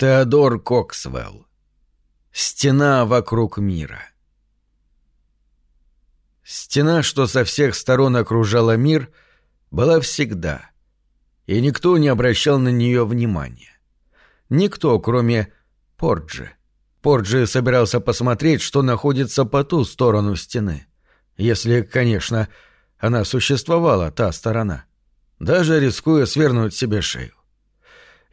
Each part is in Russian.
Теодор Коксвелл. Стена вокруг мира. Стена, что со всех сторон окружала мир, была всегда, и никто не обращал на нее внимания. Никто, кроме Порджи. Порджи собирался посмотреть, что находится по ту сторону стены. Если, конечно, она существовала, та сторона. Даже рискуя свернуть себе шею.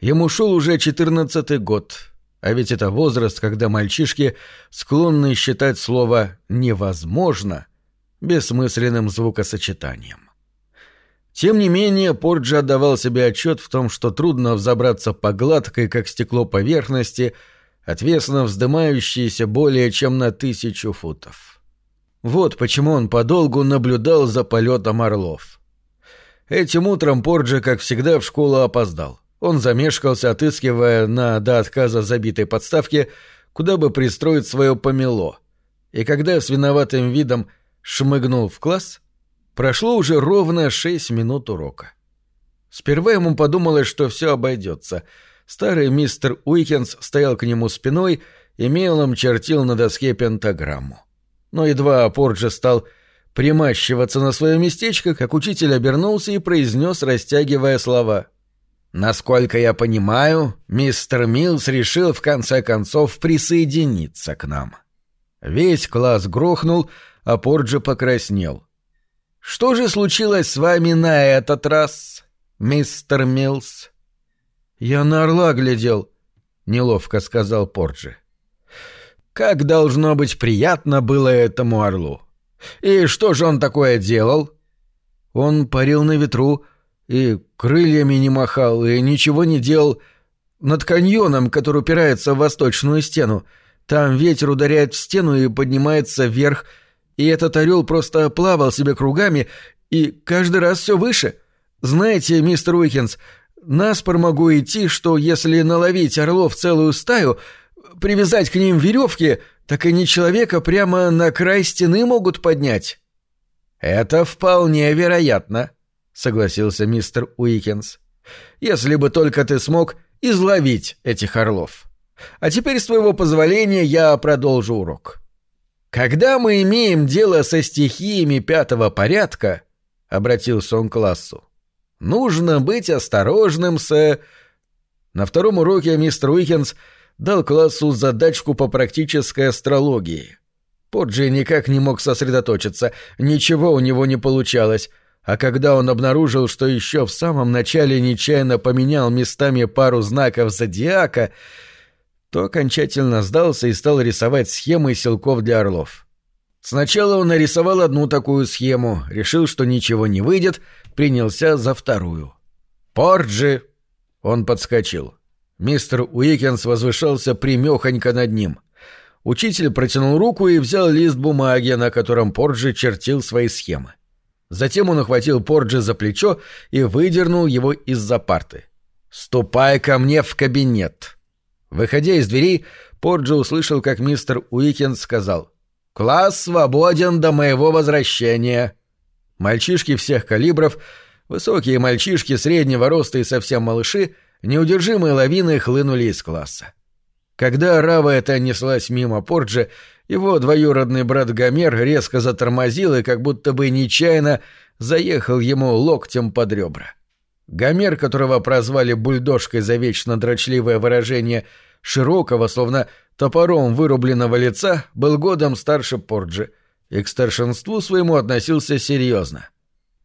Ему шел уже четырнадцатый год, а ведь это возраст, когда мальчишки склонны считать слово «невозможно» бессмысленным звукосочетанием. Тем не менее, Порджи отдавал себе отчет в том, что трудно взобраться по гладкой, как стекло поверхности, отвесно вздымающейся более чем на тысячу футов. Вот почему он подолгу наблюдал за полетом орлов. Этим утром Порджи, как всегда, в школу опоздал. Он замешкался, отыскивая на до отказа забитой подставке, куда бы пристроить свое помело. И когда с виноватым видом шмыгнул в класс, прошло уже ровно шесть минут урока. Сперва ему подумалось, что все обойдется. Старый мистер Уикенс стоял к нему спиной и мелом чертил на доске пентаграмму. Но едва Порджи стал примащиваться на свое местечко, как учитель обернулся и произнес, растягивая слова — Насколько я понимаю, мистер Милс решил в конце концов присоединиться к нам. Весь класс грохнул, а Порджи покраснел. «Что же случилось с вами на этот раз, мистер Милс?» «Я на орла глядел», — неловко сказал Порджи. «Как должно быть приятно было этому орлу! И что же он такое делал?» «Он парил на ветру», — и крыльями не махал, и ничего не делал над каньоном, который упирается в восточную стену. Там ветер ударяет в стену и поднимается вверх, и этот орел просто плавал себе кругами, и каждый раз все выше. Знаете, мистер Уикенс, на спор могу идти, что если наловить орлов целую стаю, привязать к ним веревки, так они человека прямо на край стены могут поднять. Это вполне вероятно, согласился мистер Уикенс. «Если бы только ты смог изловить этих орлов. А теперь, с твоего позволения, я продолжу урок. Когда мы имеем дело со стихиями пятого порядка, — обратился он к классу, — нужно быть осторожным с... На втором уроке мистер Уикенс дал классу задачку по практической астрологии. Поджи никак не мог сосредоточиться, ничего у него не получалось — а когда он обнаружил, что еще в самом начале нечаянно поменял местами пару знаков зодиака, то окончательно сдался и стал рисовать схемы силков для орлов. Сначала он нарисовал одну такую схему, решил, что ничего не выйдет, принялся за вторую. «Порджи!» Он подскочил. Мистер Уикенс возвышался примехонько над ним. Учитель протянул руку и взял лист бумаги, на котором Порджи чертил свои схемы. Затем он ухватил Порджи за плечо и выдернул его из-за парты. «Ступай ко мне в кабинет!» Выходя из дверей, Порджи услышал, как мистер Уикенд сказал «Класс свободен до моего возвращения!» Мальчишки всех калибров, высокие мальчишки среднего роста и совсем малыши, неудержимые лавины хлынули из класса. Когда Рава эта неслась мимо Порджи, его двоюродный брат Гомер резко затормозил и как будто бы нечаянно заехал ему локтем под ребра. Гомер, которого прозвали бульдожкой за вечно дрочливое выражение широкого, словно топором вырубленного лица, был годом старше Порджи и к старшинству своему относился серьезно.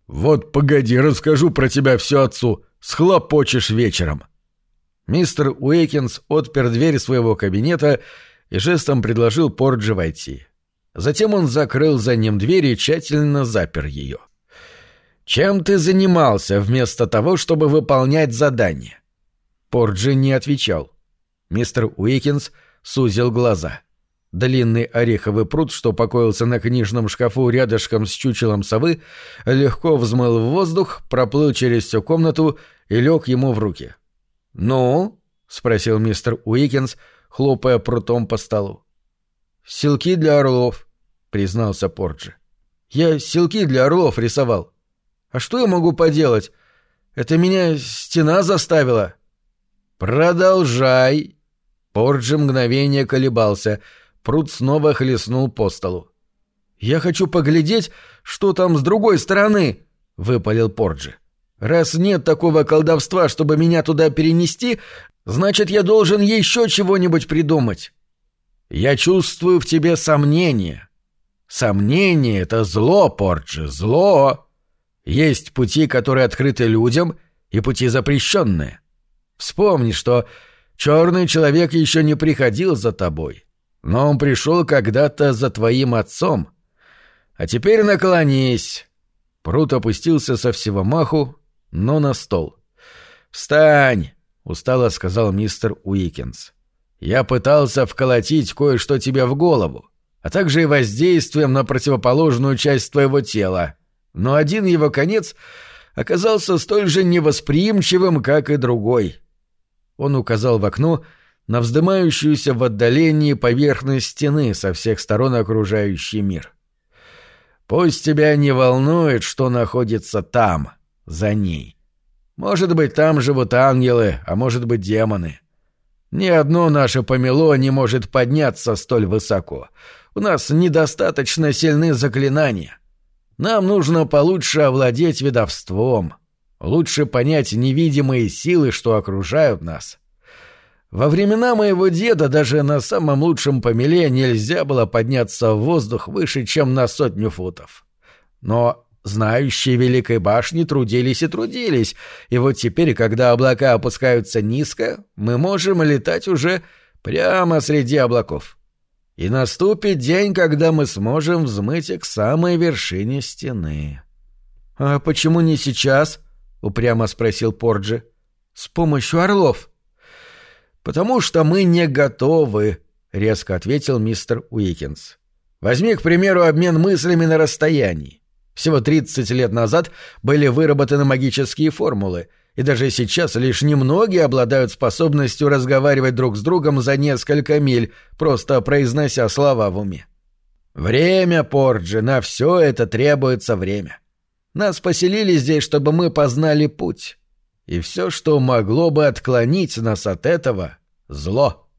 «Вот погоди, расскажу про тебя все отцу, схлопочешь вечером». Мистер Уэйкинс отпер дверь своего кабинета и жестом предложил Порджи войти. Затем он закрыл за ним дверь и тщательно запер ее. «Чем ты занимался вместо того, чтобы выполнять задание?» Порджи не отвечал. Мистер Уикинс сузил глаза. Длинный ореховый пруд, что покоился на книжном шкафу рядышком с чучелом совы, легко взмыл в воздух, проплыл через всю комнату и лег ему в руки. «Ну?» — спросил мистер Уикинс, хлопая прутом по столу. «Силки для орлов», — признался Порджи. «Я силки для орлов рисовал. А что я могу поделать? Это меня стена заставила». «Продолжай», Порджи мгновение колебался. Пруд снова хлестнул по столу. «Я хочу поглядеть, что там с другой стороны», — выпалил Порджи. «Раз нет такого колдовства, чтобы меня туда перенести, значит, я должен еще чего-нибудь придумать». «Я чувствую в тебе сомнение». «Сомнение — это зло, Порджи, зло!» Есть пути, которые открыты людям, и пути запрещенные. Вспомни, что черный человек еще не приходил за тобой, но он пришел когда-то за твоим отцом. А теперь наклонись. Прут опустился со всего маху, но на стол. «Встань!» — устало сказал мистер Уикенс. «Я пытался вколотить кое-что тебе в голову, а также и воздействием на противоположную часть твоего тела но один его конец оказался столь же невосприимчивым, как и другой. Он указал в окно на вздымающуюся в отдалении поверхность стены со всех сторон окружающий мир. «Пусть тебя не волнует, что находится там, за ней. Может быть, там живут ангелы, а может быть, демоны. Ни одно наше помело не может подняться столь высоко. У нас недостаточно сильны заклинания. Нам нужно получше овладеть ведовством, лучше понять невидимые силы, что окружают нас. Во времена моего деда даже на самом лучшем помеле нельзя было подняться в воздух выше, чем на сотню футов. Но знающие Великой башни трудились и трудились, и вот теперь, когда облака опускаются низко, мы можем летать уже прямо среди облаков. И наступит день, когда мы сможем взмыть к самой вершине стены. — А почему не сейчас? — упрямо спросил Порджи. — С помощью орлов. — Потому что мы не готовы, — резко ответил мистер Уикенс. — Возьми, к примеру, обмен мыслями на расстоянии. Всего 30 лет назад были выработаны магические формулы — и даже сейчас лишь немногие обладают способностью разговаривать друг с другом за несколько миль, просто произнося слова в уме. Время, Порджи, на все это требуется время. Нас поселили здесь, чтобы мы познали путь. И все, что могло бы отклонить нас от этого — зло.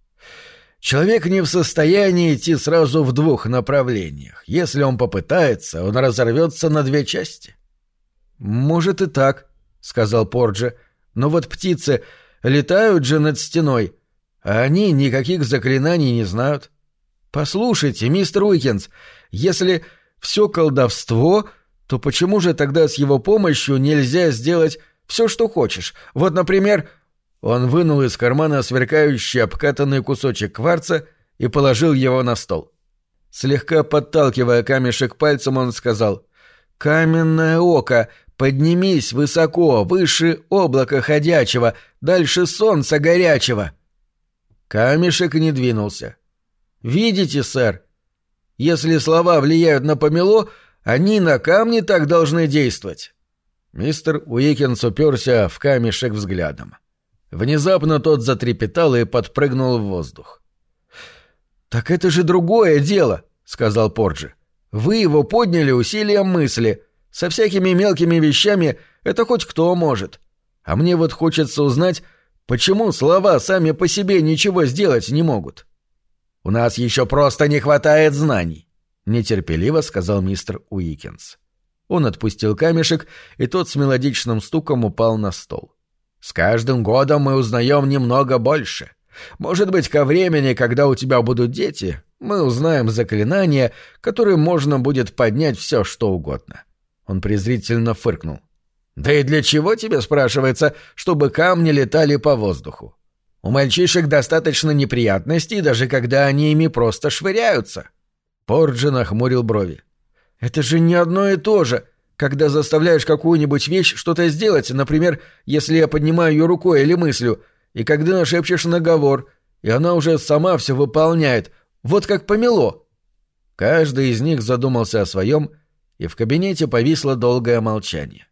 Человек не в состоянии идти сразу в двух направлениях. Если он попытается, он разорвется на две части. «Может и так», — сказал Порджи. «Но вот птицы летают же над стеной, а они никаких заклинаний не знают. Послушайте, мистер Уикенс, если все колдовство, то почему же тогда с его помощью нельзя сделать все, что хочешь? Вот, например...» Он вынул из кармана сверкающий обкатанный кусочек кварца и положил его на стол. Слегка подталкивая камешек пальцем, он сказал «Каменное око! Поднимись высоко, выше облака ходячего, дальше солнца горячего. Камешек не двинулся. Видите, сэр? Если слова влияют на помело, они на камни так должны действовать. Мистер Уикенс уперся в камешек взглядом. Внезапно тот затрепетал и подпрыгнул в воздух. «Так это же другое дело», — сказал Порджи. «Вы его подняли усилием мысли. Со всякими мелкими вещами это хоть кто может. А мне вот хочется узнать, почему слова сами по себе ничего сделать не могут. У нас еще просто не хватает знаний, нетерпеливо сказал мистер Уикенс. Он отпустил камешек, и тот с мелодичным стуком упал на стол. С каждым годом мы узнаем немного больше. Может быть, ко времени, когда у тебя будут дети, мы узнаем заклинания, которым можно будет поднять все, что угодно. — он презрительно фыркнул. «Да и для чего тебе, спрашивается, чтобы камни летали по воздуху? У мальчишек достаточно неприятностей, даже когда они ими просто швыряются». Порджи нахмурил брови. «Это же не одно и то же, когда заставляешь какую-нибудь вещь что-то сделать, например, если я поднимаю ее рукой или мыслью, и когда нашепчешь наговор, и она уже сама все выполняет, вот как помело». Каждый из них задумался о своем и в кабинете повисло долгое молчание.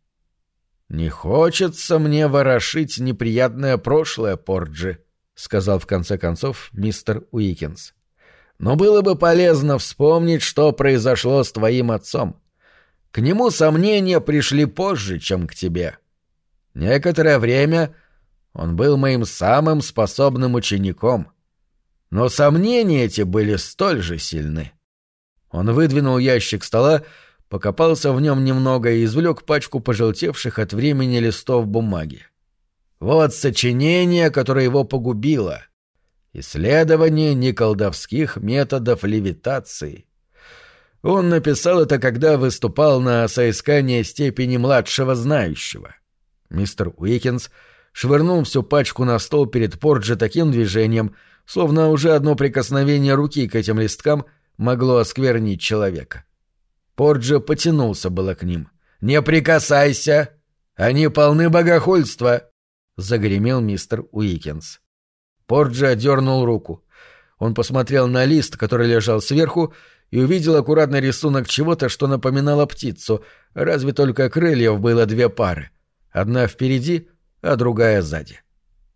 «Не хочется мне ворошить неприятное прошлое, Порджи», — сказал в конце концов мистер Уикенс. «Но было бы полезно вспомнить, что произошло с твоим отцом. К нему сомнения пришли позже, чем к тебе. Некоторое время он был моим самым способным учеником. но сомнения эти были столь же сильны. Он выдвинул ящик стола, покопался в нем немного и извлек пачку пожелтевших от времени листов бумаги. Вот сочинение, которое его погубило. Исследование неколдовских методов левитации. Он написал это, когда выступал на соискание степени младшего знающего. Мистер Уикенс швырнул всю пачку на стол перед Порджи таким движением, словно уже одно прикосновение руки к этим листкам могло осквернить человека. Порджи потянулся было к ним. «Не прикасайся! Они полны богохульства!» — загремел мистер Уикенс. Порджи отдернул руку. Он посмотрел на лист, который лежал сверху, и увидел аккуратный рисунок чего-то, что напоминало птицу, разве только крыльев было две пары. Одна впереди, а другая сзади.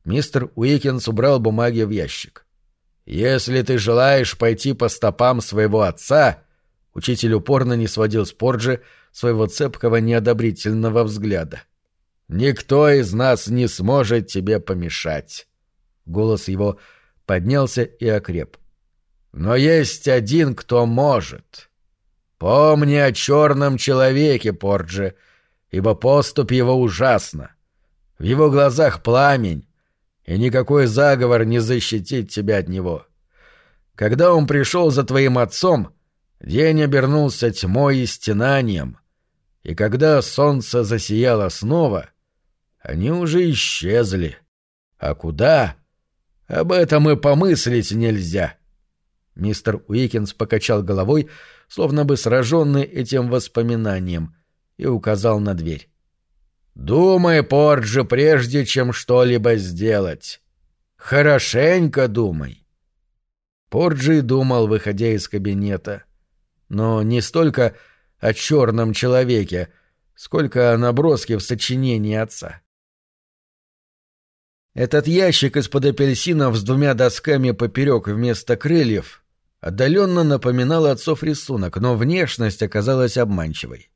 Мистер Уикенс убрал бумаги в ящик. «Если ты желаешь пойти по стопам своего отца», Учитель упорно не сводил с Порджи своего цепкого неодобрительного взгляда. «Никто из нас не сможет тебе помешать». Голос его поднялся и окреп. «Но есть один, кто может. Помни о черном человеке, Порджи, ибо поступь его ужасна. В его глазах пламень, и никакой заговор не защитит тебя от него. Когда он пришел за твоим отцом, День обернулся тьмой и стенанием, и когда солнце засияло снова, они уже исчезли. А куда? Об этом и помыслить нельзя. Мистер Уикенс покачал головой, словно бы сраженный этим воспоминанием, и указал на дверь. «Думай, Порджи, прежде чем что-либо сделать. Хорошенько думай». Порджи думал, выходя из кабинета — но не столько о черном человеке, сколько о наброске в сочинении отца. Этот ящик из-под апельсинов с двумя досками поперек вместо крыльев отдаленно напоминал отцов рисунок, но внешность оказалась обманчивой.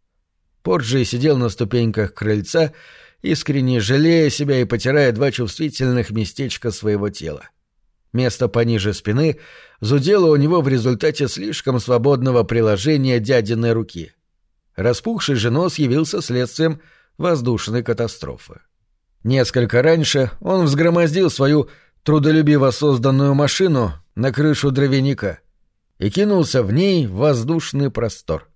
Порджи сидел на ступеньках крыльца, искренне жалея себя и потирая два чувствительных местечка своего тела. Место пониже спины зудело у него в результате слишком свободного приложения дядиной руки. Распухший же нос явился следствием воздушной катастрофы. Несколько раньше он взгромоздил свою трудолюбиво созданную машину на крышу дровяника и кинулся в ней в воздушный простор.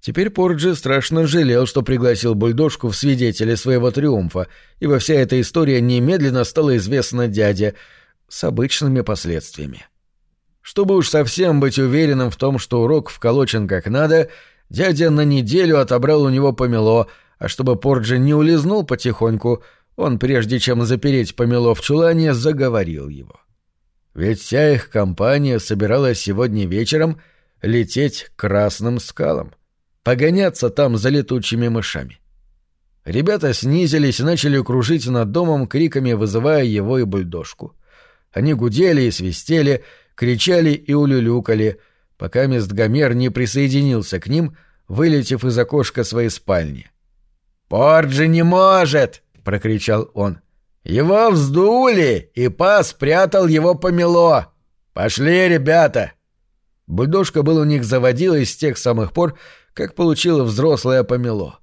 Теперь Порджи страшно жалел, что пригласил бульдожку в свидетели своего триумфа, ибо вся эта история немедленно стала известна дяде — с обычными последствиями. Чтобы уж совсем быть уверенным в том, что урок вколочен как надо, дядя на неделю отобрал у него помело, а чтобы Порджи не улизнул потихоньку, он, прежде чем запереть помело в чулане, заговорил его. Ведь вся их компания собиралась сегодня вечером лететь к красным скалам, погоняться там за летучими мышами. Ребята снизились и начали кружить над домом, криками вызывая его и бульдожку. Они гудели и свистели, кричали и улюлюкали, пока мест Гомер не присоединился к ним, вылетев из окошка своей спальни. «Порджи не может!» — прокричал он. «Его вздули, и пас спрятал его помело! Пошли, ребята!» Бульдожка был у них заводилой с тех самых пор, как получил взрослое помело.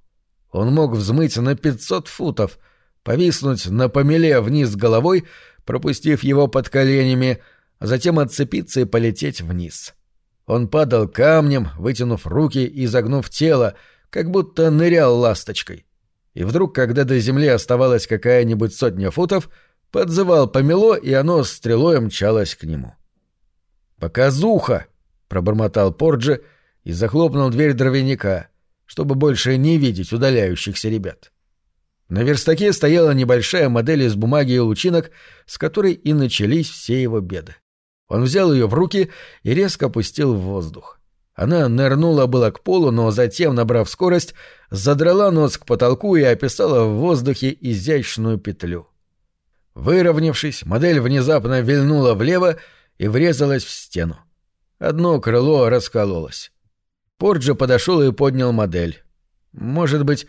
Он мог взмыть на пятьсот футов, повиснуть на помеле вниз головой, пропустив его под коленями, а затем отцепиться и полететь вниз. Он падал камнем, вытянув руки и загнув тело, как будто нырял ласточкой. И вдруг, когда до земли оставалась какая-нибудь сотня футов, подзывал помело, и оно стрелой мчалось к нему. «Показуха!» — пробормотал Порджи и захлопнул дверь дровяника, чтобы больше не видеть удаляющихся ребят. На верстаке стояла небольшая модель из бумаги и лучинок, с которой и начались все его беды. Он взял ее в руки и резко опустил в воздух. Она нырнула было к полу, но затем, набрав скорость, задрала нос к потолку и описала в воздухе изящную петлю. Выровнявшись, модель внезапно вильнула влево и врезалась в стену. Одно крыло раскололось. Порджи подошел и поднял модель. Может быть,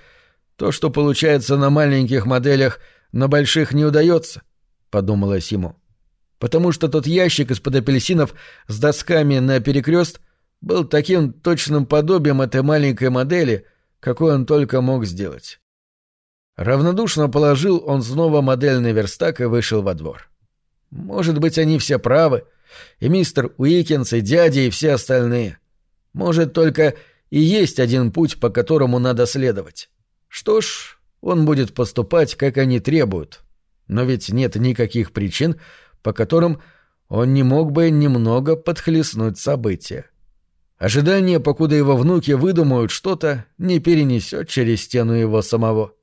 то, что получается на маленьких моделях, на больших не удается, — подумалось ему. потому что тот ящик из-под апельсинов с досками на перекрест был таким точным подобием этой маленькой модели, какой он только мог сделать. Равнодушно положил он снова модельный верстак и вышел во двор. Может быть, они все правы, и мистер Уикенс, и дядя, и все остальные. Может, только и есть один путь, по которому надо следовать. Что ж, он будет поступать, как они требуют. Но ведь нет никаких причин, по которым он не мог бы немного подхлестнуть события. Ожидание, покуда его внуки выдумают что-то, не перенесет через стену его самого.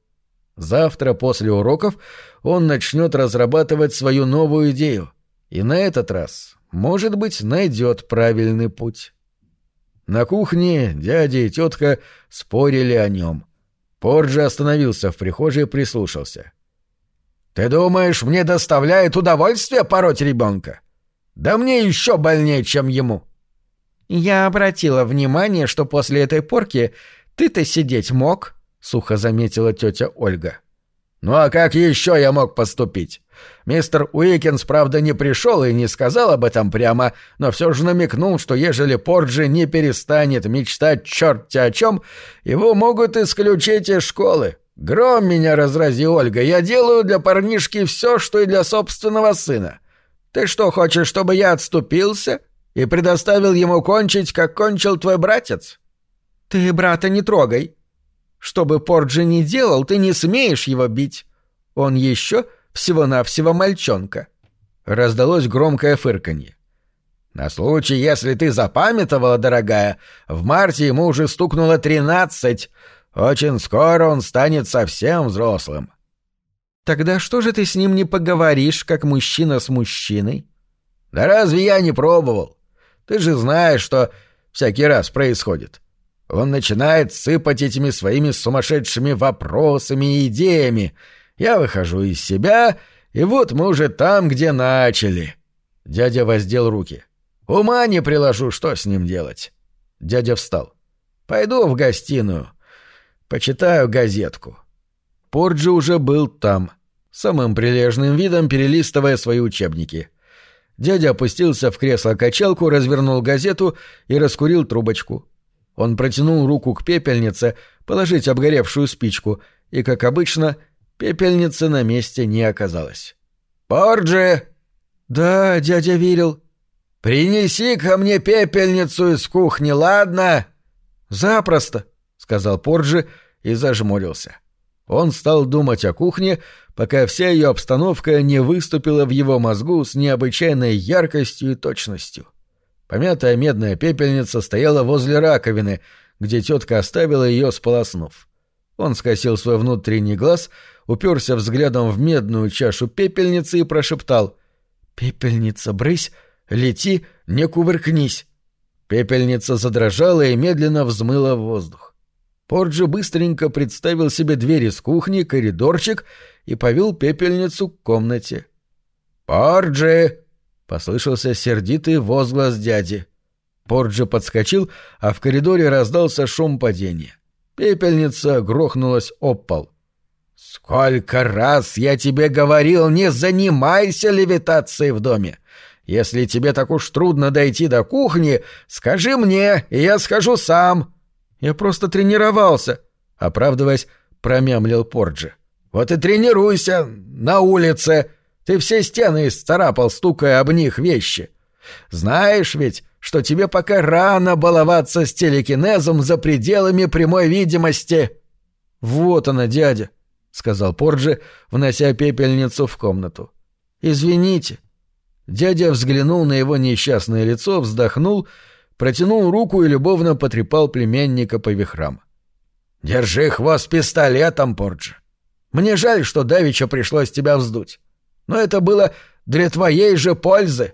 Завтра после уроков он начнет разрабатывать свою новую идею, и на этот раз, может быть, найдет правильный путь. На кухне дядя и тетка спорили о нем. Порджи остановился в прихожей и прислушался. «Ты думаешь, мне доставляет удовольствие пороть ребенка? Да мне еще больнее, чем ему!» «Я обратила внимание, что после этой порки ты-то сидеть мог», — сухо заметила тетя Ольга. «Ну а как еще я мог поступить? Мистер Уикенс, правда, не пришел и не сказал об этом прямо, но все же намекнул, что ежели Порджи не перестанет мечтать черти о чем, его могут исключить из школы. Гром меня разрази, Ольга, я делаю для парнишки все, что и для собственного сына. Ты что, хочешь, чтобы я отступился и предоставил ему кончить, как кончил твой братец? Ты брата не трогай. Что бы Порджи ни делал, ты не смеешь его бить. Он еще всего-навсего мальчонка. Раздалось громкое фырканье. «На случай, если ты запамятовала, дорогая, в марте ему уже стукнуло тринадцать. Очень скоро он станет совсем взрослым». «Тогда что же ты с ним не поговоришь, как мужчина с мужчиной?» «Да разве я не пробовал? Ты же знаешь, что всякий раз происходит. Он начинает сыпать этими своими сумасшедшими вопросами и идеями, я выхожу из себя, и вот мы уже там, где начали. Дядя воздел руки. Ума не приложу, что с ним делать. Дядя встал. Пойду в гостиную. Почитаю газетку. Порджи уже был там, самым прилежным видом перелистывая свои учебники. Дядя опустился в кресло-качалку, развернул газету и раскурил трубочку. Он протянул руку к пепельнице, положить обгоревшую спичку, и, как обычно, — Пепельницы на месте не оказалось. «Порджи!» «Да, дядя Вирил». «Принеси ко мне пепельницу из кухни, ладно?» «Запросто», — сказал Порджи и зажмурился. Он стал думать о кухне, пока вся ее обстановка не выступила в его мозгу с необычайной яркостью и точностью. Помятая медная пепельница стояла возле раковины, где тетка оставила ее, сполоснув. Он скосил свой внутренний глаз, уперся взглядом в медную чашу пепельницы и прошептал «Пепельница, брысь, лети, не кувыркнись». Пепельница задрожала и медленно взмыла в воздух. Порджи быстренько представил себе двери с кухни, коридорчик и повел пепельницу к комнате. «Порджи!» — послышался сердитый возглас дяди. Порджи подскочил, а в коридоре раздался шум падения. Пепельница грохнулась об пол. «Сколько раз я тебе говорил, не занимайся левитацией в доме! Если тебе так уж трудно дойти до кухни, скажи мне, и я схожу сам!» «Я просто тренировался», — оправдываясь, промямлил Порджи. «Вот и тренируйся на улице! Ты все стены исцарапал, стукая об них вещи. Знаешь ведь, что тебе пока рано баловаться с телекинезом за пределами прямой видимости. Вот она, дядя, сказал Порджи, внося пепельницу в комнату. Извините. Дядя взглянул на его несчастное лицо, вздохнул, протянул руку и любовно потрепал племянника по вихрам. Держи хвост пистолетом, Порджи. Мне жаль, что давеча пришлось тебя вздуть. Но это было для твоей же пользы.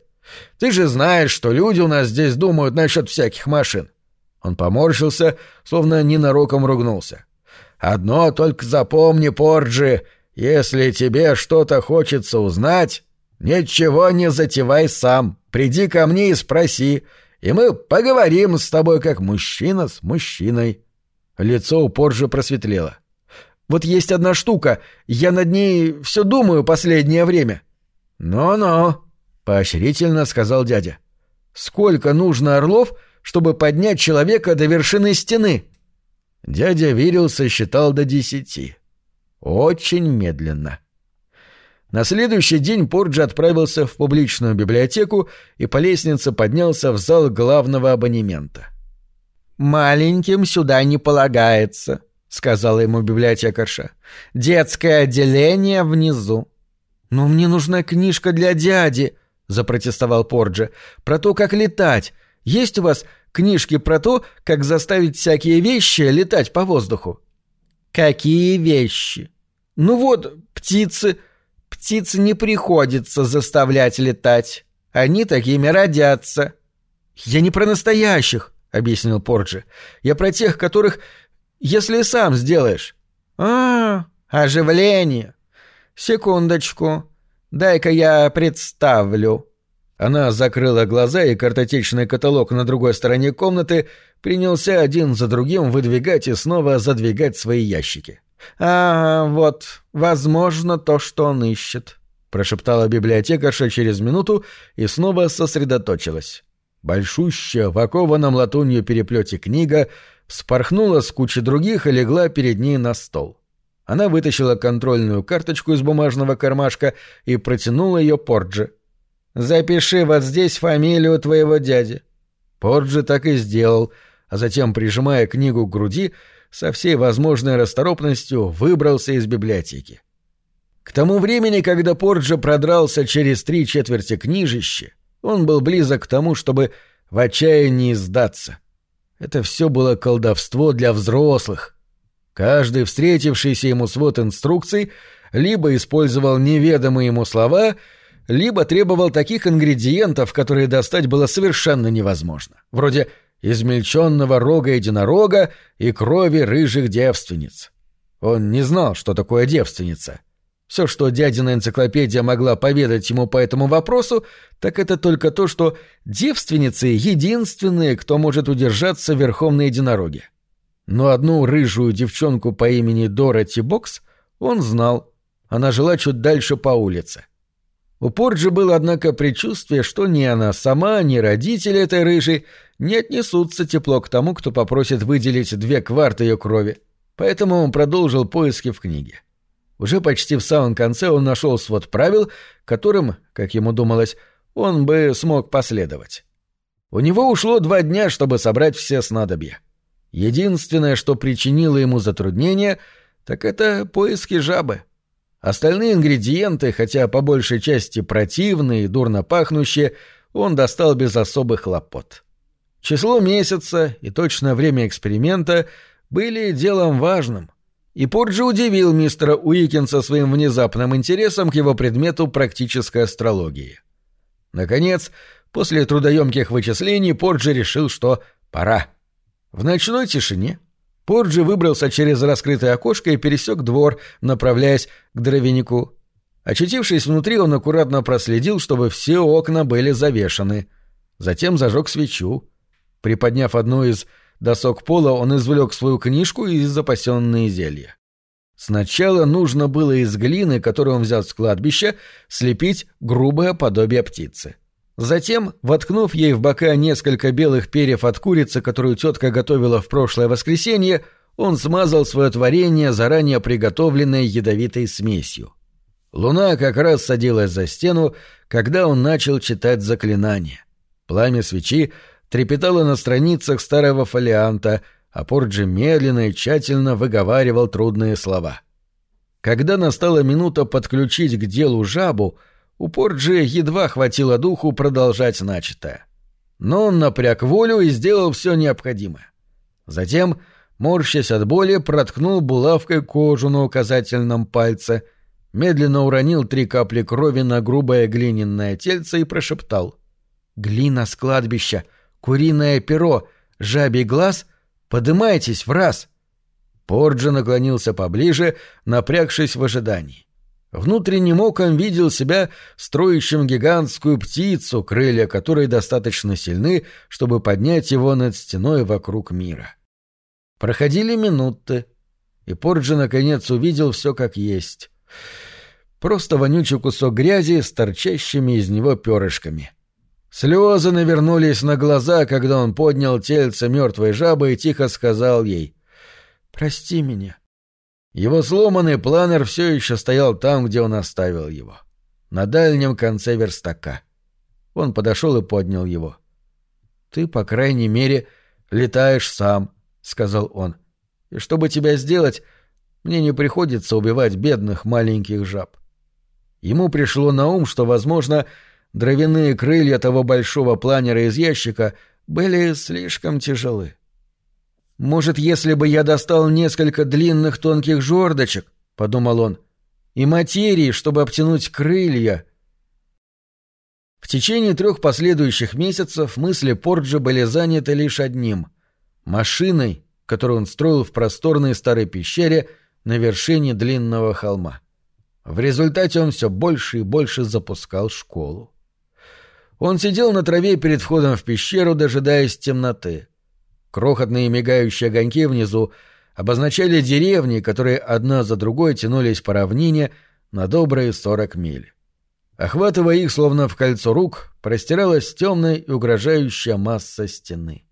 Ты же знаешь, что люди у нас здесь думают насчет всяких машин. Он поморщился, словно ненароком ругнулся. Одно только запомни, Порджи, если тебе что-то хочется узнать, ничего не затевай сам. Приди ко мне и спроси, и мы поговорим с тобой как мужчина с мужчиной. Лицо у Порджи просветлело. Вот есть одна штука, я над ней все думаю последнее время. Ну-ну, поощрительно сказал дядя. Сколько нужно орлов, чтобы поднять человека до вершины стены? Дядя Вирил сосчитал до десяти. Очень медленно. На следующий день Порджи отправился в публичную библиотеку и по лестнице поднялся в зал главного абонемента. «Маленьким сюда не полагается», — сказала ему библиотекарша. «Детское отделение внизу». «Но мне нужна книжка для дяди», — запротестовал Порджи. «Про то, как летать. Есть у вас книжки про то, как заставить всякие вещи летать по воздуху?» «Какие вещи?» «Ну вот, птицы. Птиц не приходится заставлять летать. Они такими родятся». «Я не про настоящих», — объяснил Порджи. «Я про тех, которых если сам сделаешь. А, оживление. Секундочку. Дай-ка я представлю. Она закрыла глаза, и картотечный каталог на другой стороне комнаты принялся один за другим выдвигать и снова задвигать свои ящики. «А, вот, возможно, то, что он ищет», — прошептала библиотекарша через минуту и снова сосредоточилась. Большущая, в окованном латунью переплете книга — вспорхнула с кучи других и легла перед ней на стол. Она вытащила контрольную карточку из бумажного кармашка и протянула ее Порджи. «Запиши вот здесь фамилию твоего дяди». Порджи так и сделал, а затем, прижимая книгу к груди, со всей возможной расторопностью выбрался из библиотеки. К тому времени, когда Порджи продрался через три четверти книжища, он был близок к тому, чтобы в отчаянии сдаться — это все было колдовство для взрослых. Каждый встретившийся ему свод инструкций либо использовал неведомые ему слова, либо требовал таких ингредиентов, которые достать было совершенно невозможно, вроде измельченного рога единорога и крови рыжих девственниц. Он не знал, что такое девственница. Все, что дядина энциклопедия могла поведать ему по этому вопросу, так это только то, что девственницы — единственные, кто может удержаться верхом на единороге. Но одну рыжую девчонку по имени Дороти Бокс он знал. Она жила чуть дальше по улице. У Порджи было, однако, предчувствие, что ни она сама, ни родители этой рыжей не отнесутся тепло к тому, кто попросит выделить две кварты ее крови. Поэтому он продолжил поиски в книге. Уже почти в самом конце он нашел свод правил, которым, как ему думалось, он бы смог последовать. У него ушло два дня, чтобы собрать все снадобья. Единственное, что причинило ему затруднения, так это поиски жабы. Остальные ингредиенты, хотя по большей части противные и дурно пахнущие, он достал без особых хлопот. Число месяца и точное время эксперимента были делом важным, и Порджи удивил мистера Уикенса своим внезапным интересом к его предмету практической астрологии. Наконец, после трудоемких вычислений Порджи решил, что пора. В ночной тишине Порджи выбрался через раскрытое окошко и пересек двор, направляясь к дровянику. Очутившись внутри, он аккуратно проследил, чтобы все окна были завешаны. Затем зажег свечу. Приподняв одну из досок пола он извлек свою книжку и запасенные зелья. Сначала нужно было из глины, которую он взял с кладбища, слепить грубое подобие птицы. Затем, воткнув ей в бока несколько белых перьев от курицы, которую тетка готовила в прошлое воскресенье, он смазал свое творение заранее приготовленной ядовитой смесью. Луна как раз садилась за стену, когда он начал читать заклинание. Пламя свечи трепетало на страницах старого фолианта, а Порджи медленно и тщательно выговаривал трудные слова. Когда настала минута подключить к делу жабу, у Порджи едва хватило духу продолжать начатое. Но он напряг волю и сделал все необходимое. Затем, морщась от боли, проткнул булавкой кожу на указательном пальце, медленно уронил три капли крови на грубое глиняное тельце и прошептал. «Глина с кладбища!» Куриное перо, жабий глаз, подымайтесь в раз. Порджи наклонился поближе, напрягшись в ожидании. Внутренним оком видел себя строящим гигантскую птицу, крылья которой достаточно сильны, чтобы поднять его над стеной вокруг мира. Проходили минуты, и Порджи наконец увидел все как есть. Просто вонючий кусок грязи с торчащими из него перышками. Слезы навернулись на глаза, когда он поднял тельце мертвой жабы и тихо сказал ей «Прости меня». Его сломанный планер все еще стоял там, где он оставил его. На дальнем конце верстака. Он подошел и поднял его. «Ты, по крайней мере, летаешь сам», — сказал он. «И чтобы тебя сделать, мне не приходится убивать бедных маленьких жаб». Ему пришло на ум, что, возможно, дровяные крылья того большого планера из ящика были слишком тяжелы. «Может, если бы я достал несколько длинных тонких жердочек, — подумал он, — и материи, чтобы обтянуть крылья...» В течение трех последующих месяцев мысли Порджа были заняты лишь одним — машиной, которую он строил в просторной старой пещере на вершине длинного холма. В результате он все больше и больше запускал школу. Он сидел на траве перед входом в пещеру, дожидаясь темноты. Крохотные мигающие огоньки внизу обозначали деревни, которые одна за другой тянулись по равнине на добрые сорок миль. Охватывая их словно в кольцо рук, простиралась темная и угрожающая масса стены.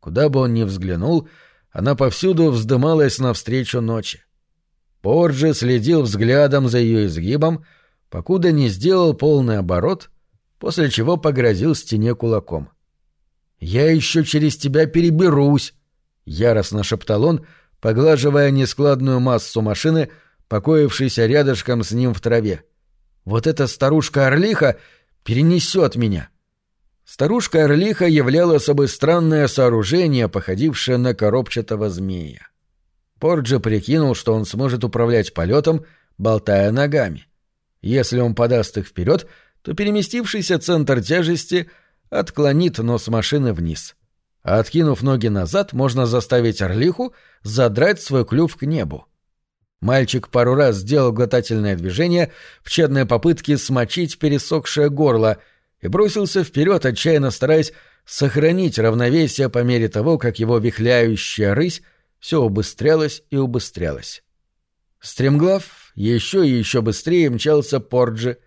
Куда бы он ни взглянул, она повсюду вздымалась навстречу ночи. Порджи следил взглядом за ее изгибом, покуда не сделал полный оборот, после чего погрозил стене кулаком. «Я еще через тебя переберусь!» — яростно шептал он, поглаживая нескладную массу машины, покоившейся рядышком с ним в траве. «Вот эта старушка-орлиха перенесет меня!» Старушка-орлиха являла собой странное сооружение, походившее на коробчатого змея. Порджи прикинул, что он сможет управлять полетом, болтая ногами. Если он подаст их вперед, то переместившийся центр тяжести отклонит нос машины вниз. А откинув ноги назад, можно заставить орлиху задрать свой клюв к небу. Мальчик пару раз сделал глотательное движение в тщетной попытке смочить пересохшее горло и бросился вперед, отчаянно стараясь сохранить равновесие по мере того, как его вихляющая рысь все убыстрялось и убыстрялось. Стремглав еще и еще быстрее мчался Порджи,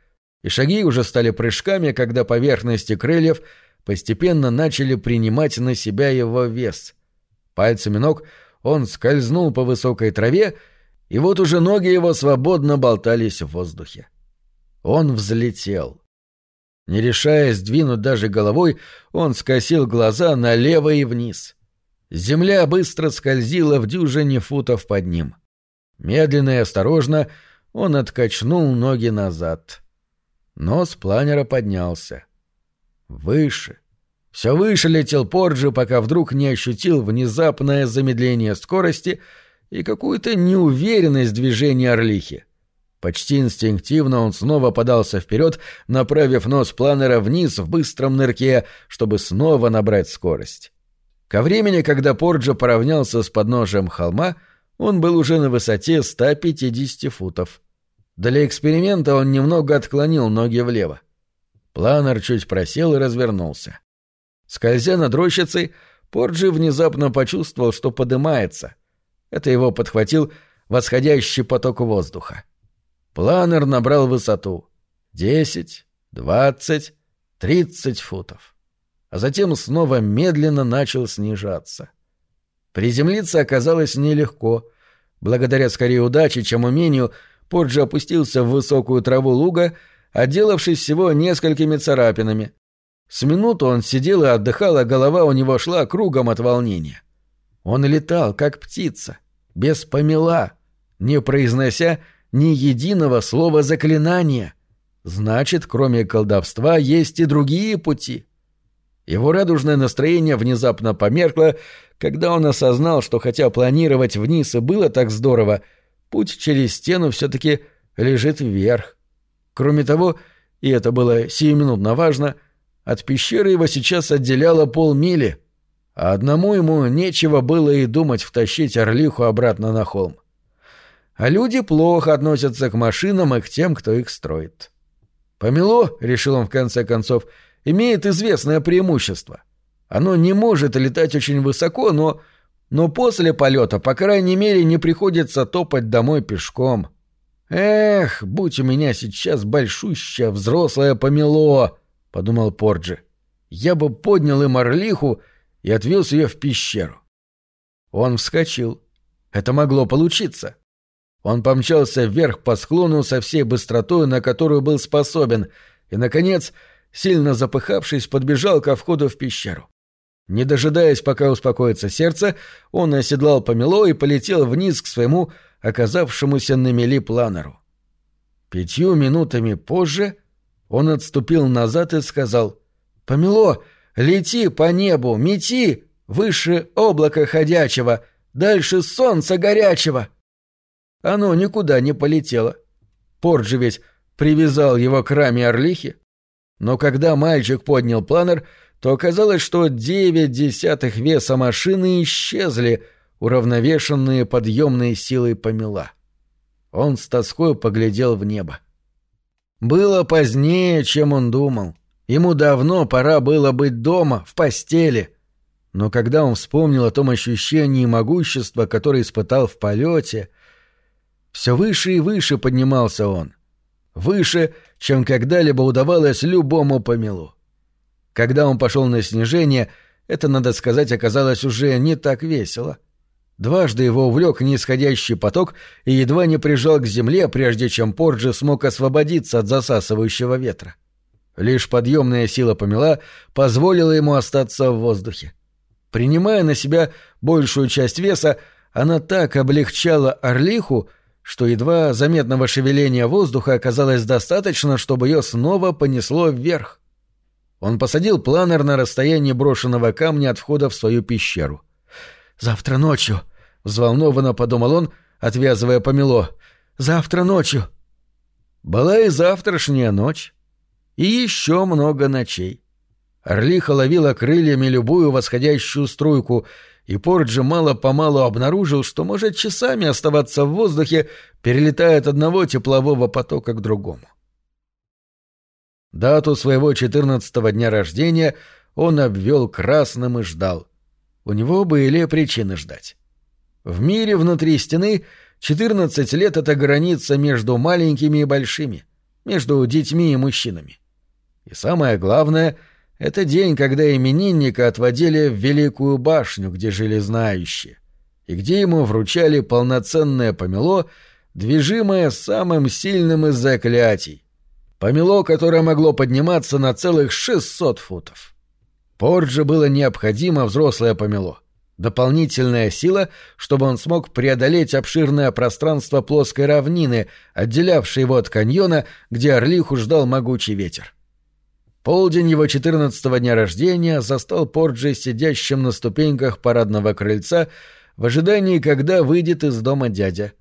и шаги уже стали прыжками, когда поверхности крыльев постепенно начали принимать на себя его вес. Пальцами ног он скользнул по высокой траве, и вот уже ноги его свободно болтались в воздухе. Он взлетел. Не решаясь двинуть даже головой, он скосил глаза налево и вниз — Земля быстро скользила в дюжине футов под ним. Медленно и осторожно он откачнул ноги назад. Нос планера поднялся. Выше. Все выше летел Порджи, пока вдруг не ощутил внезапное замедление скорости и какую-то неуверенность движения Орлихи. Почти инстинктивно он снова подался вперед, направив нос планера вниз в быстром нырке, чтобы снова набрать скорость. Ко времени, когда Порджо поравнялся с подножием холма, он был уже на высоте 150 футов. Для эксперимента он немного отклонил ноги влево. Планер чуть просел и развернулся. Скользя над рощицей, Порджи внезапно почувствовал, что подымается. Это его подхватил восходящий поток воздуха. Планер набрал высоту — десять, двадцать, тридцать футов а затем снова медленно начал снижаться. Приземлиться оказалось нелегко. Благодаря скорее удаче, чем умению, Порджи опустился в высокую траву луга, отделавшись всего несколькими царапинами. С минуту он сидел и отдыхал, а голова у него шла кругом от волнения. Он летал, как птица, без помела, не произнося ни единого слова заклинания. Значит, кроме колдовства, есть и другие пути. Его радужное настроение внезапно померкло, когда он осознал, что хотя планировать вниз и было так здорово, путь через стену все-таки лежит вверх. Кроме того, и это было сиюминутно важно, от пещеры его сейчас отделяло полмили, а одному ему нечего было и думать втащить орлиху обратно на холм. А люди плохо относятся к машинам и к тем, кто их строит. «Помело», — решил он в конце концов, — имеет известное преимущество. Оно не может летать очень высоко, но... Но после полета, по крайней мере, не приходится топать домой пешком. «Эх, будь у меня сейчас большущее взрослое помело!» — подумал Порджи. «Я бы поднял им орлиху и отвез ее в пещеру». Он вскочил. Это могло получиться. Он помчался вверх по склону со всей быстротой, на которую был способен, и, наконец, сильно запыхавшись, подбежал ко входу в пещеру. Не дожидаясь, пока успокоится сердце, он оседлал помело и полетел вниз к своему оказавшемуся на мели планеру. Пятью минутами позже он отступил назад и сказал «Помело, лети по небу, мети, выше облака ходячего, дальше солнца горячего». Оно никуда не полетело. Порджи ведь привязал его к раме орлихи. Но когда мальчик поднял планер, то оказалось, что девять десятых веса машины исчезли, уравновешенные подъемной силой помела. Он с тоской поглядел в небо. Было позднее, чем он думал. Ему давно пора было быть дома, в постели. Но когда он вспомнил о том ощущении могущества, которое испытал в полете, все выше и выше поднимался он. Выше, чем когда-либо удавалось любому помелу. Когда он пошел на снижение, это, надо сказать, оказалось уже не так весело. Дважды его увлек нисходящий поток и едва не прижал к земле, прежде чем Порджи смог освободиться от засасывающего ветра. Лишь подъемная сила помела позволила ему остаться в воздухе. Принимая на себя большую часть веса, она так облегчала орлиху, что едва заметного шевеления воздуха оказалось достаточно, чтобы ее снова понесло вверх. Он посадил планер на расстоянии брошенного камня от входа в свою пещеру. «Завтра ночью», — взволнованно подумал он, отвязывая помело. «Завтра ночью». Была и завтрашняя ночь, и еще много ночей. Орлиха ловила крыльями любую восходящую струйку, и Порджи мало-помалу обнаружил, что может часами оставаться в воздухе, перелетая от одного теплового потока к другому. Дату своего четырнадцатого дня рождения он обвел красным и ждал. У него были причины ждать. В мире внутри стены четырнадцать лет — это граница между маленькими и большими, между детьми и мужчинами. И самое главное — это день, когда именинника отводили в Великую башню, где жили знающие, и где ему вручали полноценное помело, движимое самым сильным из заклятий, Помело, которое могло подниматься на целых 600 футов. Порджи было необходимо взрослое помело. Дополнительная сила, чтобы он смог преодолеть обширное пространство плоской равнины, отделявшей его от каньона, где Орлиху ждал могучий ветер. Полдень его четырнадцатого дня рождения застал Порджи сидящим на ступеньках парадного крыльца в ожидании, когда выйдет из дома дядя.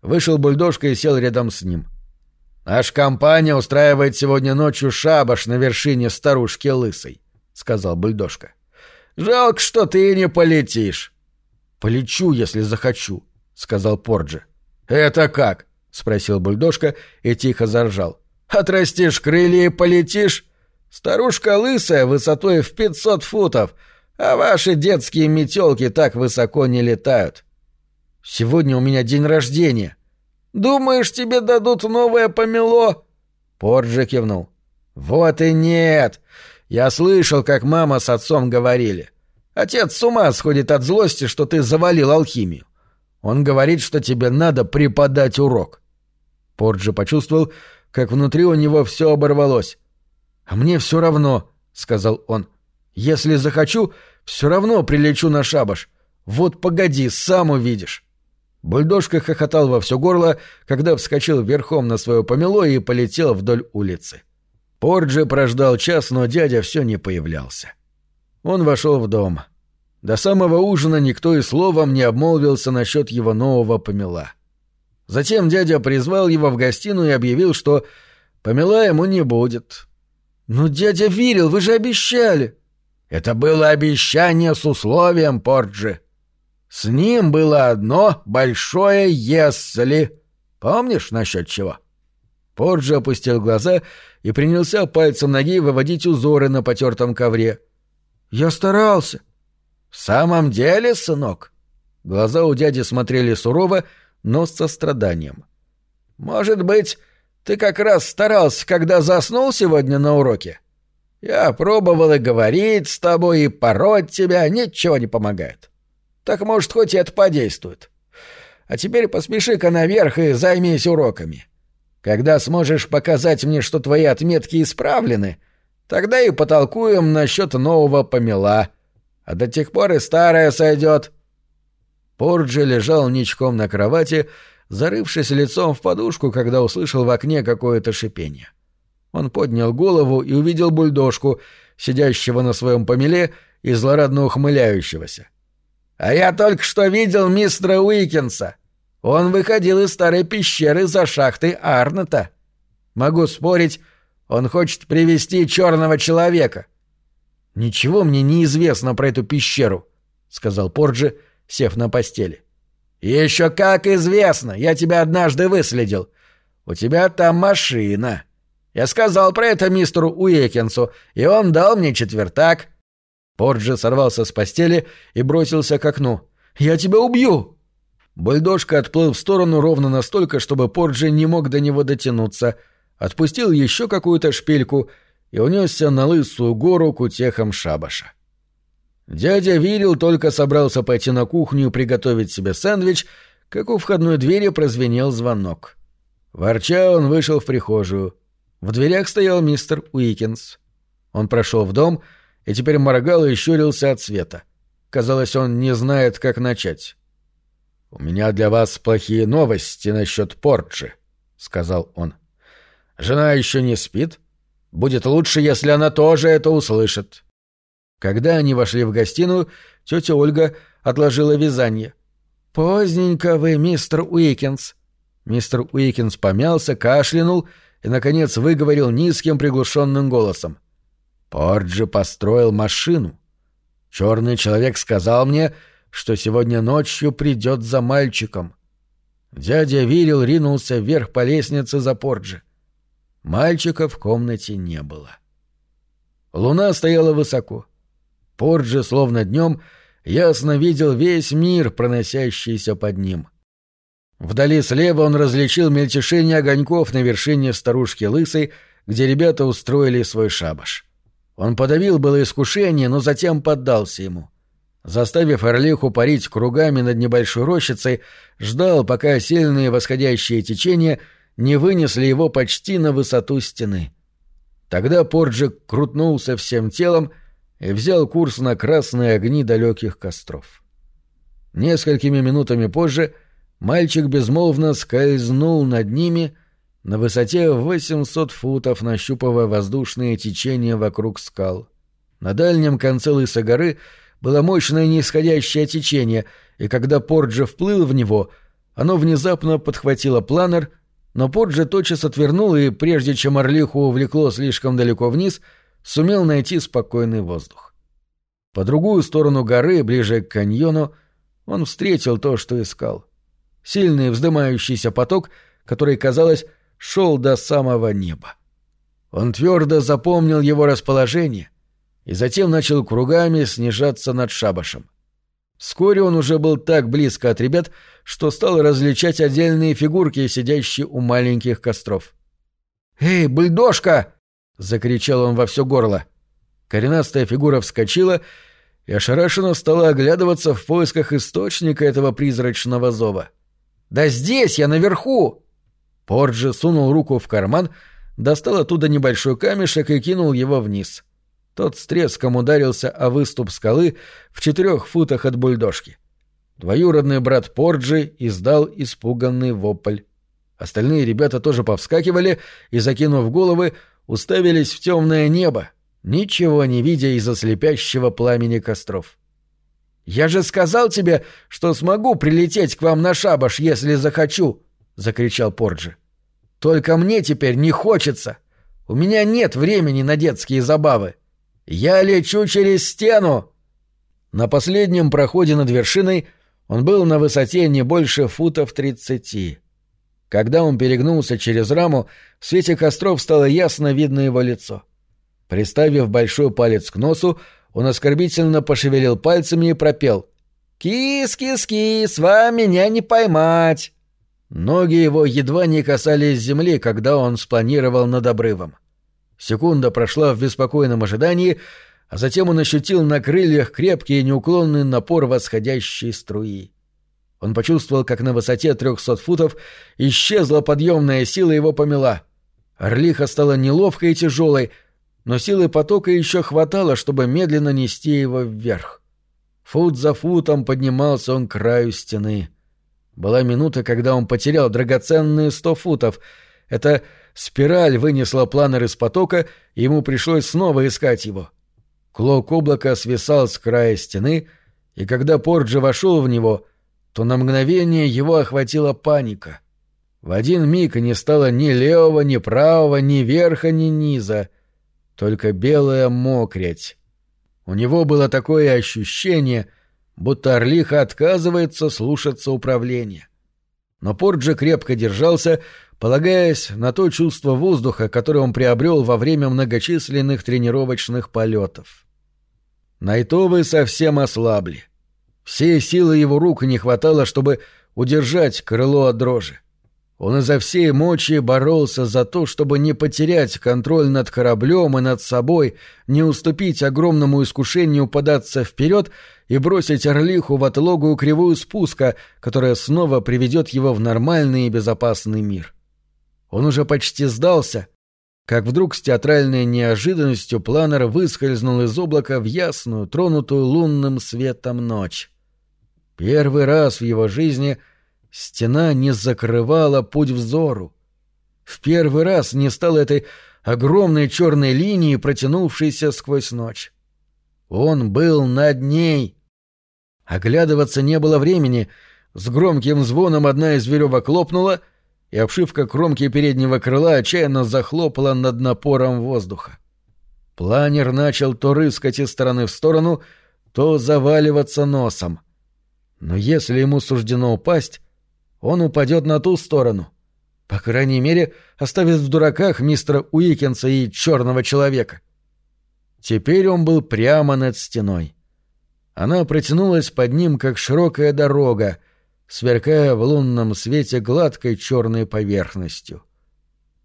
Вышел бульдожка и сел рядом с ним — «Аж компания устраивает сегодня ночью шабаш на вершине старушки Лысой», — сказал бульдожка. «Жалко, что ты не полетишь». «Полечу, если захочу», — сказал Порджи. «Это как?» — спросил бульдожка и тихо заржал. «Отрастишь крылья и полетишь? Старушка лысая высотой в пятьсот футов, а ваши детские метелки так высоко не летают». «Сегодня у меня день рождения», Думаешь, тебе дадут новое помело?» Порджи кивнул. «Вот и нет. Я слышал, как мама с отцом говорили. Отец с ума сходит от злости, что ты завалил алхимию. Он говорит, что тебе надо преподать урок». Порджи почувствовал, как внутри у него все оборвалось. «А мне все равно», — сказал он. «Если захочу, все равно прилечу на шабаш. Вот погоди, сам увидишь». Бульдожка хохотал во все горло, когда вскочил верхом на свое помело и полетел вдоль улицы. Порджи прождал час, но дядя все не появлялся. Он вошел в дом. До самого ужина никто и словом не обмолвился насчет его нового помела. Затем дядя призвал его в гостиную и объявил, что помела ему не будет. «Ну, дядя верил, вы же обещали!» «Это было обещание с условием, Порджи», с ним было одно большое «если». Помнишь насчет чего?» Порджи опустил глаза и принялся пальцем ноги выводить узоры на потертом ковре. «Я старался». «В самом деле, сынок?» Глаза у дяди смотрели сурово, но с состраданием. Может быть, ты как раз старался, когда заснул сегодня на уроке? Я пробовал и говорить с тобой, и пороть тебя, ничего не помогает. Так, может, хоть это подействует. А теперь поспеши-ка наверх и займись уроками. Когда сможешь показать мне, что твои отметки исправлены, тогда и потолкуем насчет нового помела. А до тех пор и старая сойдет. Порджи лежал ничком на кровати, зарывшись лицом в подушку, когда услышал в окне какое-то шипение. Он поднял голову и увидел бульдожку, сидящего на своем помеле и злорадно ухмыляющегося. «А я только что видел мистера Уикенса. Он выходил из старой пещеры за шахтой Арната. Могу спорить, он хочет привести черного человека». «Ничего мне не известно про эту пещеру», — сказал Порджи, сев на постели. «Еще как известно! Я тебя однажды выследил. У тебя там машина. Я сказал про это мистеру Уэкинсу, и он дал мне четвертак». Порджи сорвался с постели и бросился к окну. «Я тебя убью!» Бульдожка отплыл в сторону ровно настолько, чтобы Порджи не мог до него дотянуться, отпустил еще какую-то шпильку и унесся на лысую гору к утехам шабаша. Дядя Вирил только собрался пойти на кухню и приготовить себе сэндвич, как у входной двери прозвенел звонок. Ворча он вышел в прихожую. В дверях стоял мистер Уикенс. Он прошел в дом и теперь моргал и щурился от света. Казалось, он не знает, как начать. «У меня для вас плохие новости насчет Порджи», — сказал он. «Жена еще не спит. Будет лучше, если она тоже это услышит». Когда они вошли в гостиную, тетя Ольга отложила вязание. «Поздненько вы, мистер Уикенс». Мистер Уикенс помялся, кашлянул и, наконец, выговорил низким приглушенным голосом. «Порджи построил машину. Черный человек сказал мне, что сегодня ночью придет за мальчиком». Дядя Вирил ринулся вверх по лестнице за Порджи. Мальчика в комнате не было. Луна стояла высоко. Порджи, словно днем, ясно видел весь мир, проносящийся под ним. Вдали слева он различил мельтешение огоньков на вершине старушки Лысой, где ребята устроили свой шабаш. Он подавил было искушение, но затем поддался ему. Заставив Орлиху парить кругами над небольшой рощицей, ждал, пока сильные восходящие течения не вынесли его почти на высоту стены. Тогда Порджи крутнулся всем телом и взял курс на красные огни далеких костров. Несколькими минутами позже мальчик безмолвно скользнул над ними на высоте в 800 футов, нащупывая воздушные течения вокруг скал. На дальнем конце лысой горы было мощное нисходящее течение, и когда Порджи вплыл в него, оно внезапно подхватило планер, но Порджи тотчас отвернул, и прежде чем Орлиху увлекло слишком далеко вниз — сумел найти спокойный воздух. По другую сторону горы, ближе к каньону, он встретил то, что искал. Сильный вздымающийся поток, который, казалось, шел до самого неба. Он твердо запомнил его расположение и затем начал кругами снижаться над шабашем. Вскоре он уже был так близко от ребят, что стал различать отдельные фигурки, сидящие у маленьких костров. «Эй, бульдожка!» закричал он во все горло. Коренастая фигура вскочила и ошарашенно стала оглядываться в поисках источника этого призрачного зова. «Да здесь я, наверху!» Порджи сунул руку в карман, достал оттуда небольшой камешек и кинул его вниз. Тот с треском ударился о выступ скалы в четырех футах от бульдожки. Двоюродный брат Порджи издал испуганный вопль. Остальные ребята тоже повскакивали и, закинув головы, уставились в темное небо, ничего не видя из-за слепящего пламени костров. «Я же сказал тебе, что смогу прилететь к вам на шабаш, если захочу!» — закричал Порджи. «Только мне теперь не хочется. У меня нет времени на детские забавы. Я лечу через стену!» На последнем проходе над вершиной он был на высоте не больше футов тридцати. Когда он перегнулся через раму, в свете костров стало ясно видно его лицо. Приставив большой палец к носу, он оскорбительно пошевелил пальцами и пропел «Кис-кис-кис, вам меня не поймать!» Ноги его едва не касались земли, когда он спланировал над обрывом. Секунда прошла в беспокойном ожидании, а затем он ощутил на крыльях крепкий и неуклонный напор восходящей струи. Он почувствовал, как на высоте трехсот футов исчезла подъемная сила его помела. Орлиха стала неловкой и тяжелой, но силы потока еще хватало, чтобы медленно нести его вверх. Фут за футом поднимался он к краю стены. Была минута, когда он потерял драгоценные сто футов. Эта спираль вынесла планер из потока, и ему пришлось снова искать его. Клок облака свисал с края стены, и когда Порджи вошел в него, то на мгновение его охватила паника. В один миг не стало ни левого, ни правого, ни верха, ни низа, только белая мокрять. У него было такое ощущение, будто Орлиха отказывается слушаться управления. Но Порджи крепко держался, полагаясь на то чувство воздуха, которое он приобрел во время многочисленных тренировочных полетов. Найтовы совсем ослабли. Всей силы его рук не хватало, чтобы удержать крыло от дрожи. Он изо всей мочи боролся за то, чтобы не потерять контроль над кораблем и над собой, не уступить огромному искушению податься вперед и бросить Орлиху в отлогую кривую спуска, которая снова приведет его в нормальный и безопасный мир. Он уже почти сдался, как вдруг с театральной неожиданностью планер выскользнул из облака в ясную, тронутую лунным светом ночь. Первый раз в его жизни — Стена не закрывала путь взору. В первый раз не стало этой огромной черной линии, протянувшейся сквозь ночь. Он был над ней. Оглядываться не было времени. С громким звоном одна из веревок лопнула, и обшивка кромки переднего крыла отчаянно захлопала над напором воздуха. Планер начал то рыскать из стороны в сторону, то заваливаться носом. Но если ему суждено упасть, он упадет на ту сторону. По крайней мере, оставит в дураках мистера Уикенса и черного человека. Теперь он был прямо над стеной. Она протянулась под ним, как широкая дорога, сверкая в лунном свете гладкой черной поверхностью.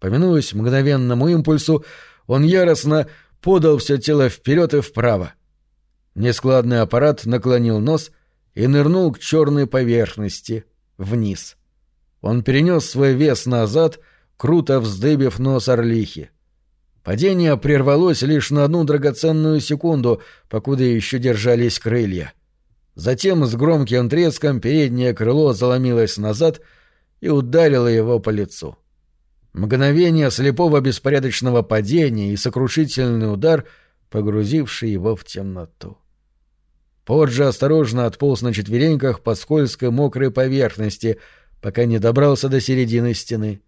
Поминуясь мгновенному импульсу, он яростно подал все тело вперед и вправо. Нескладный аппарат наклонил нос и нырнул к черной поверхности — вниз. Он перенес свой вес назад, круто вздыбив нос орлихи. Падение прервалось лишь на одну драгоценную секунду, покуда еще держались крылья. Затем с громким треском переднее крыло заломилось назад и ударило его по лицу. Мгновение слепого беспорядочного падения и сокрушительный удар, погрузивший его в темноту. Поджи осторожно отполз на четвереньках по скользкой мокрой поверхности, пока не добрался до середины стены.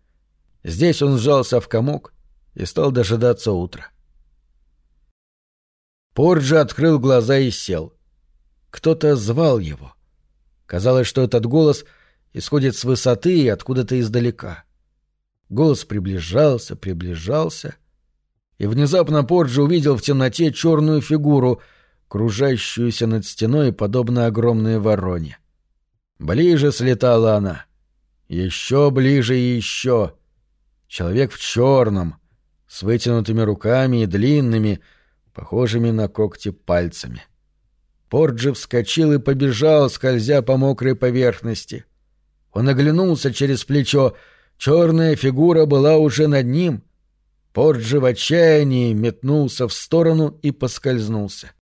Здесь он сжался в комок и стал дожидаться утра. Порджи открыл глаза и сел. Кто-то звал его. Казалось, что этот голос исходит с высоты и откуда-то издалека. Голос приближался, приближался, и внезапно Порджи увидел в темноте черную фигуру — кружащуюся над стеной, подобно огромной вороне. Ближе слетала она. Еще ближе и еще. Человек в черном, с вытянутыми руками и длинными, похожими на когти пальцами. Порджи вскочил и побежал, скользя по мокрой поверхности. Он оглянулся через плечо. Черная фигура была уже над ним. Порджи в отчаянии метнулся в сторону и поскользнулся.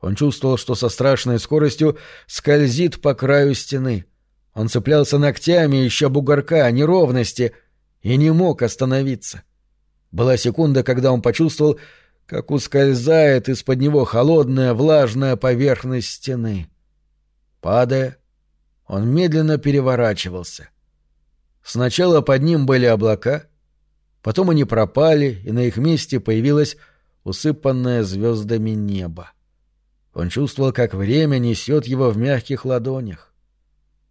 Он чувствовал, что со страшной скоростью скользит по краю стены. Он цеплялся ногтями, ища бугорка, неровности, и не мог остановиться. Была секунда, когда он почувствовал, как ускользает из-под него холодная влажная поверхность стены. Падая, он медленно переворачивался. Сначала под ним были облака, потом они пропали, и на их месте появилось усыпанное звездами небо. Он чувствовал, как время несет его в мягких ладонях.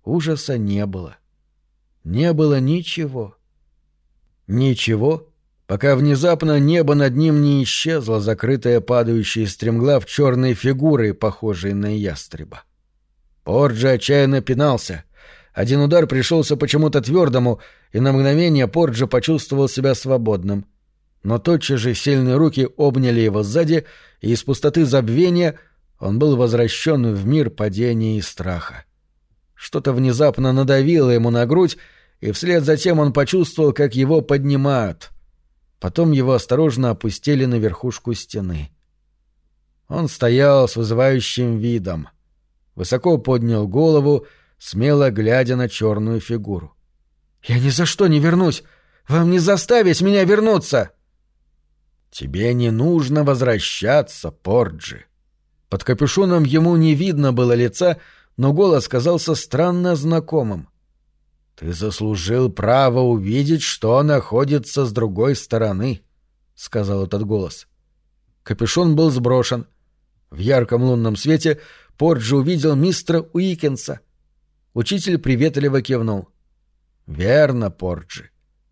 Ужаса не было. Не было ничего. Ничего, пока внезапно небо над ним не исчезло, закрытое падающей стремглав черной фигурой, похожей на ястреба. Порджи отчаянно пинался. Один удар пришелся почему-то твердому, и на мгновение Порджи почувствовал себя свободным. Но тотчас же сильные руки обняли его сзади, и из пустоты забвения он был возвращен в мир падения и страха. Что-то внезапно надавило ему на грудь, и вслед за тем он почувствовал, как его поднимают. Потом его осторожно опустили на верхушку стены. Он стоял с вызывающим видом. Высоко поднял голову, смело глядя на черную фигуру. «Я ни за что не вернусь! Вам не заставить меня вернуться!» «Тебе не нужно возвращаться, Порджи!» Под капюшоном ему не видно было лица, но голос казался странно знакомым. «Ты заслужил право увидеть, что находится с другой стороны», — сказал этот голос. Капюшон был сброшен. В ярком лунном свете Порджи увидел мистера Уикенса. Учитель приветливо кивнул. «Верно, Порджи.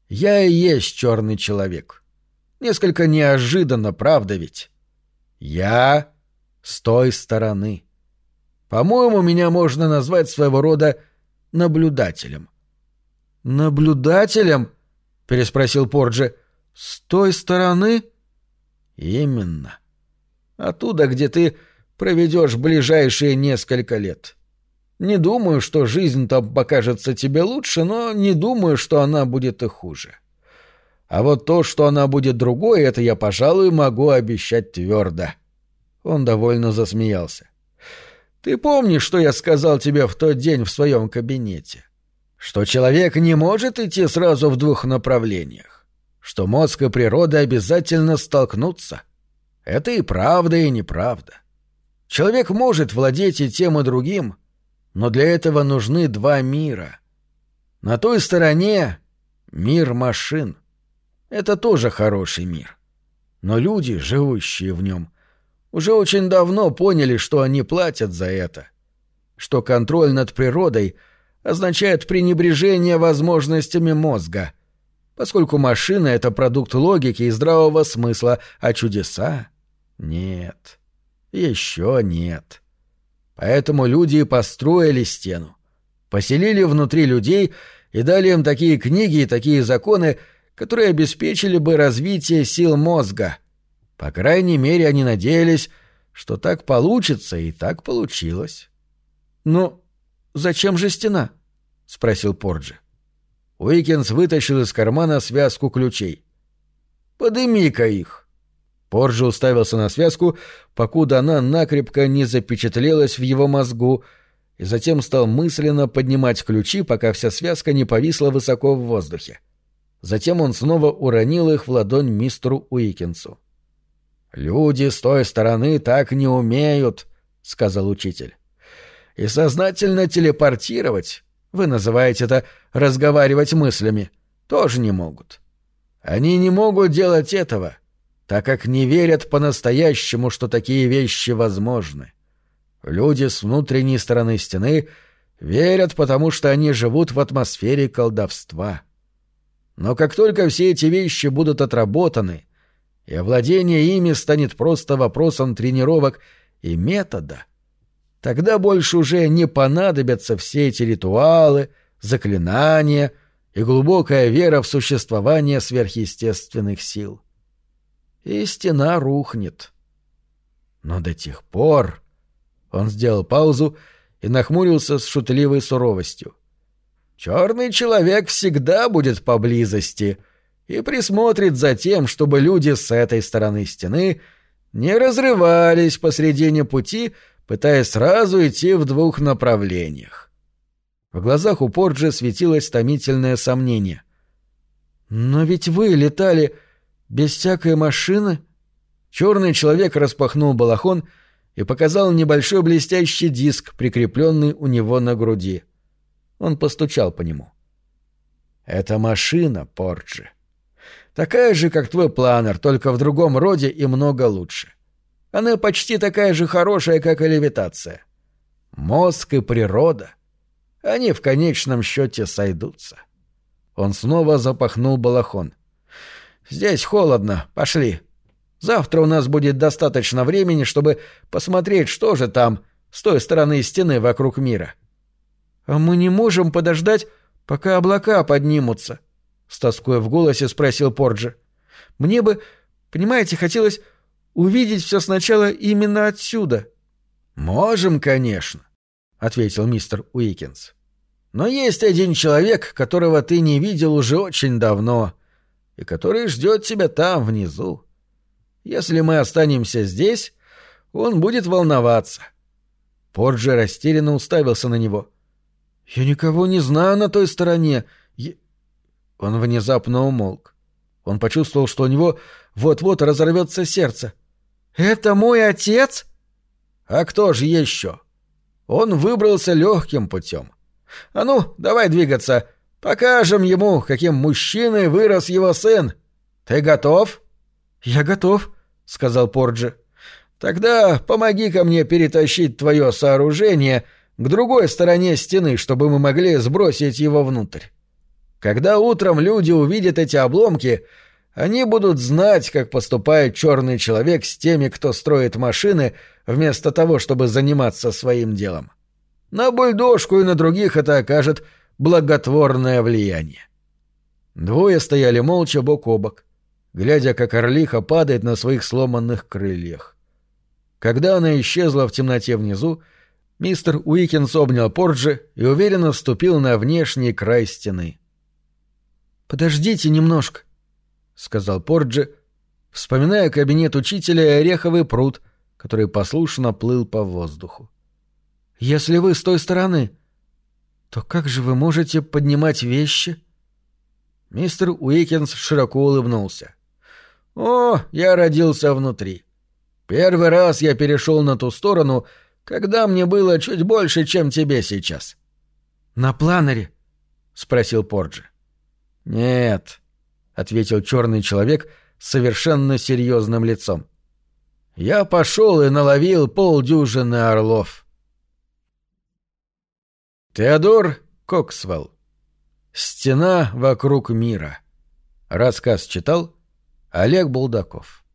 Я и есть черный человек. Несколько неожиданно, правда ведь? Я с той стороны». По-моему, меня можно назвать своего рода наблюдателем. Наблюдателем? переспросил Порджи. С той стороны? Именно. Оттуда, где ты проведешь ближайшие несколько лет. Не думаю, что жизнь там покажется тебе лучше, но не думаю, что она будет и хуже. А вот то, что она будет другой, это я, пожалуй, могу обещать твердо. Он довольно засмеялся. Ты помнишь, что я сказал тебе в тот день в своем кабинете? Что человек не может идти сразу в двух направлениях. Что мозг и природа обязательно столкнутся. Это и правда, и неправда. Человек может владеть и тем, и другим, но для этого нужны два мира. На той стороне мир машин. Это тоже хороший мир. Но люди, живущие в нем, уже очень давно поняли, что они платят за это. Что контроль над природой означает пренебрежение возможностями мозга, поскольку машина — это продукт логики и здравого смысла, а чудеса — нет. Еще нет. Поэтому люди построили стену, поселили внутри людей и дали им такие книги и такие законы, которые обеспечили бы развитие сил мозга — по крайней мере, они надеялись, что так получится, и так получилось. «Ну, зачем же стена?» — спросил Порджи. Уикенс вытащил из кармана связку ключей. «Подыми-ка их!» Порджи уставился на связку, покуда она накрепко не запечатлелась в его мозгу, и затем стал мысленно поднимать ключи, пока вся связка не повисла высоко в воздухе. Затем он снова уронил их в ладонь мистеру Уикенсу. «Люди с той стороны так не умеют», — сказал учитель. «И сознательно телепортировать, вы называете это разговаривать мыслями, тоже не могут. Они не могут делать этого, так как не верят по-настоящему, что такие вещи возможны. Люди с внутренней стороны стены верят, потому что они живут в атмосфере колдовства. Но как только все эти вещи будут отработаны, и овладение ими станет просто вопросом тренировок и метода, тогда больше уже не понадобятся все эти ритуалы, заклинания и глубокая вера в существование сверхъестественных сил. И стена рухнет. Но до тех пор... Он сделал паузу и нахмурился с шутливой суровостью. «Черный человек всегда будет поблизости», и присмотрит за тем, чтобы люди с этой стороны стены не разрывались посредине пути, пытаясь сразу идти в двух направлениях. В глазах у Порджи светилось томительное сомнение. «Но ведь вы летали без всякой машины?» Черный человек распахнул балахон и показал небольшой блестящий диск, прикрепленный у него на груди. Он постучал по нему. «Это машина, Порджи. Такая же, как твой планер, только в другом роде и много лучше. Она почти такая же хорошая, как и левитация. Мозг и природа. Они в конечном счете сойдутся. Он снова запахнул балахон. «Здесь холодно. Пошли. Завтра у нас будет достаточно времени, чтобы посмотреть, что же там, с той стороны стены вокруг мира». «А мы не можем подождать, пока облака поднимутся?» — с тоской в голосе спросил Порджи. «Мне бы, понимаете, хотелось увидеть все сначала именно отсюда». «Можем, конечно», — ответил мистер Уикенс. «Но есть один человек, которого ты не видел уже очень давно, и который ждет тебя там, внизу. Если мы останемся здесь, он будет волноваться». Порджи растерянно уставился на него. «Я никого не знаю на той стороне. Я...» Он внезапно умолк. Он почувствовал, что у него вот-вот разорвется сердце. «Это мой отец?» «А кто же еще?» Он выбрался легким путем. «А ну, давай двигаться. Покажем ему, каким мужчиной вырос его сын. Ты готов?» «Я готов», — сказал Порджи. «Тогда помоги-ка мне перетащить твое сооружение к другой стороне стены, чтобы мы могли сбросить его внутрь. Когда утром люди увидят эти обломки, они будут знать, как поступает черный человек с теми, кто строит машины, вместо того, чтобы заниматься своим делом. На бульдожку и на других это окажет благотворное влияние. Двое стояли молча бок о бок, глядя, как орлиха падает на своих сломанных крыльях. Когда она исчезла в темноте внизу, мистер Уикенс обнял Порджи и уверенно вступил на внешний край стены. «Подождите немножко», — сказал Порджи, вспоминая кабинет учителя и ореховый пруд, который послушно плыл по воздуху. «Если вы с той стороны, то как же вы можете поднимать вещи?» Мистер Уикенс широко улыбнулся. «О, я родился внутри. Первый раз я перешел на ту сторону, когда мне было чуть больше, чем тебе сейчас». «На планере?» — спросил Порджи. «Нет», — ответил черный человек с совершенно серьезным лицом. «Я пошел и наловил полдюжины орлов». Теодор Коксвелл. «Стена вокруг мира». Рассказ читал Олег Булдаков.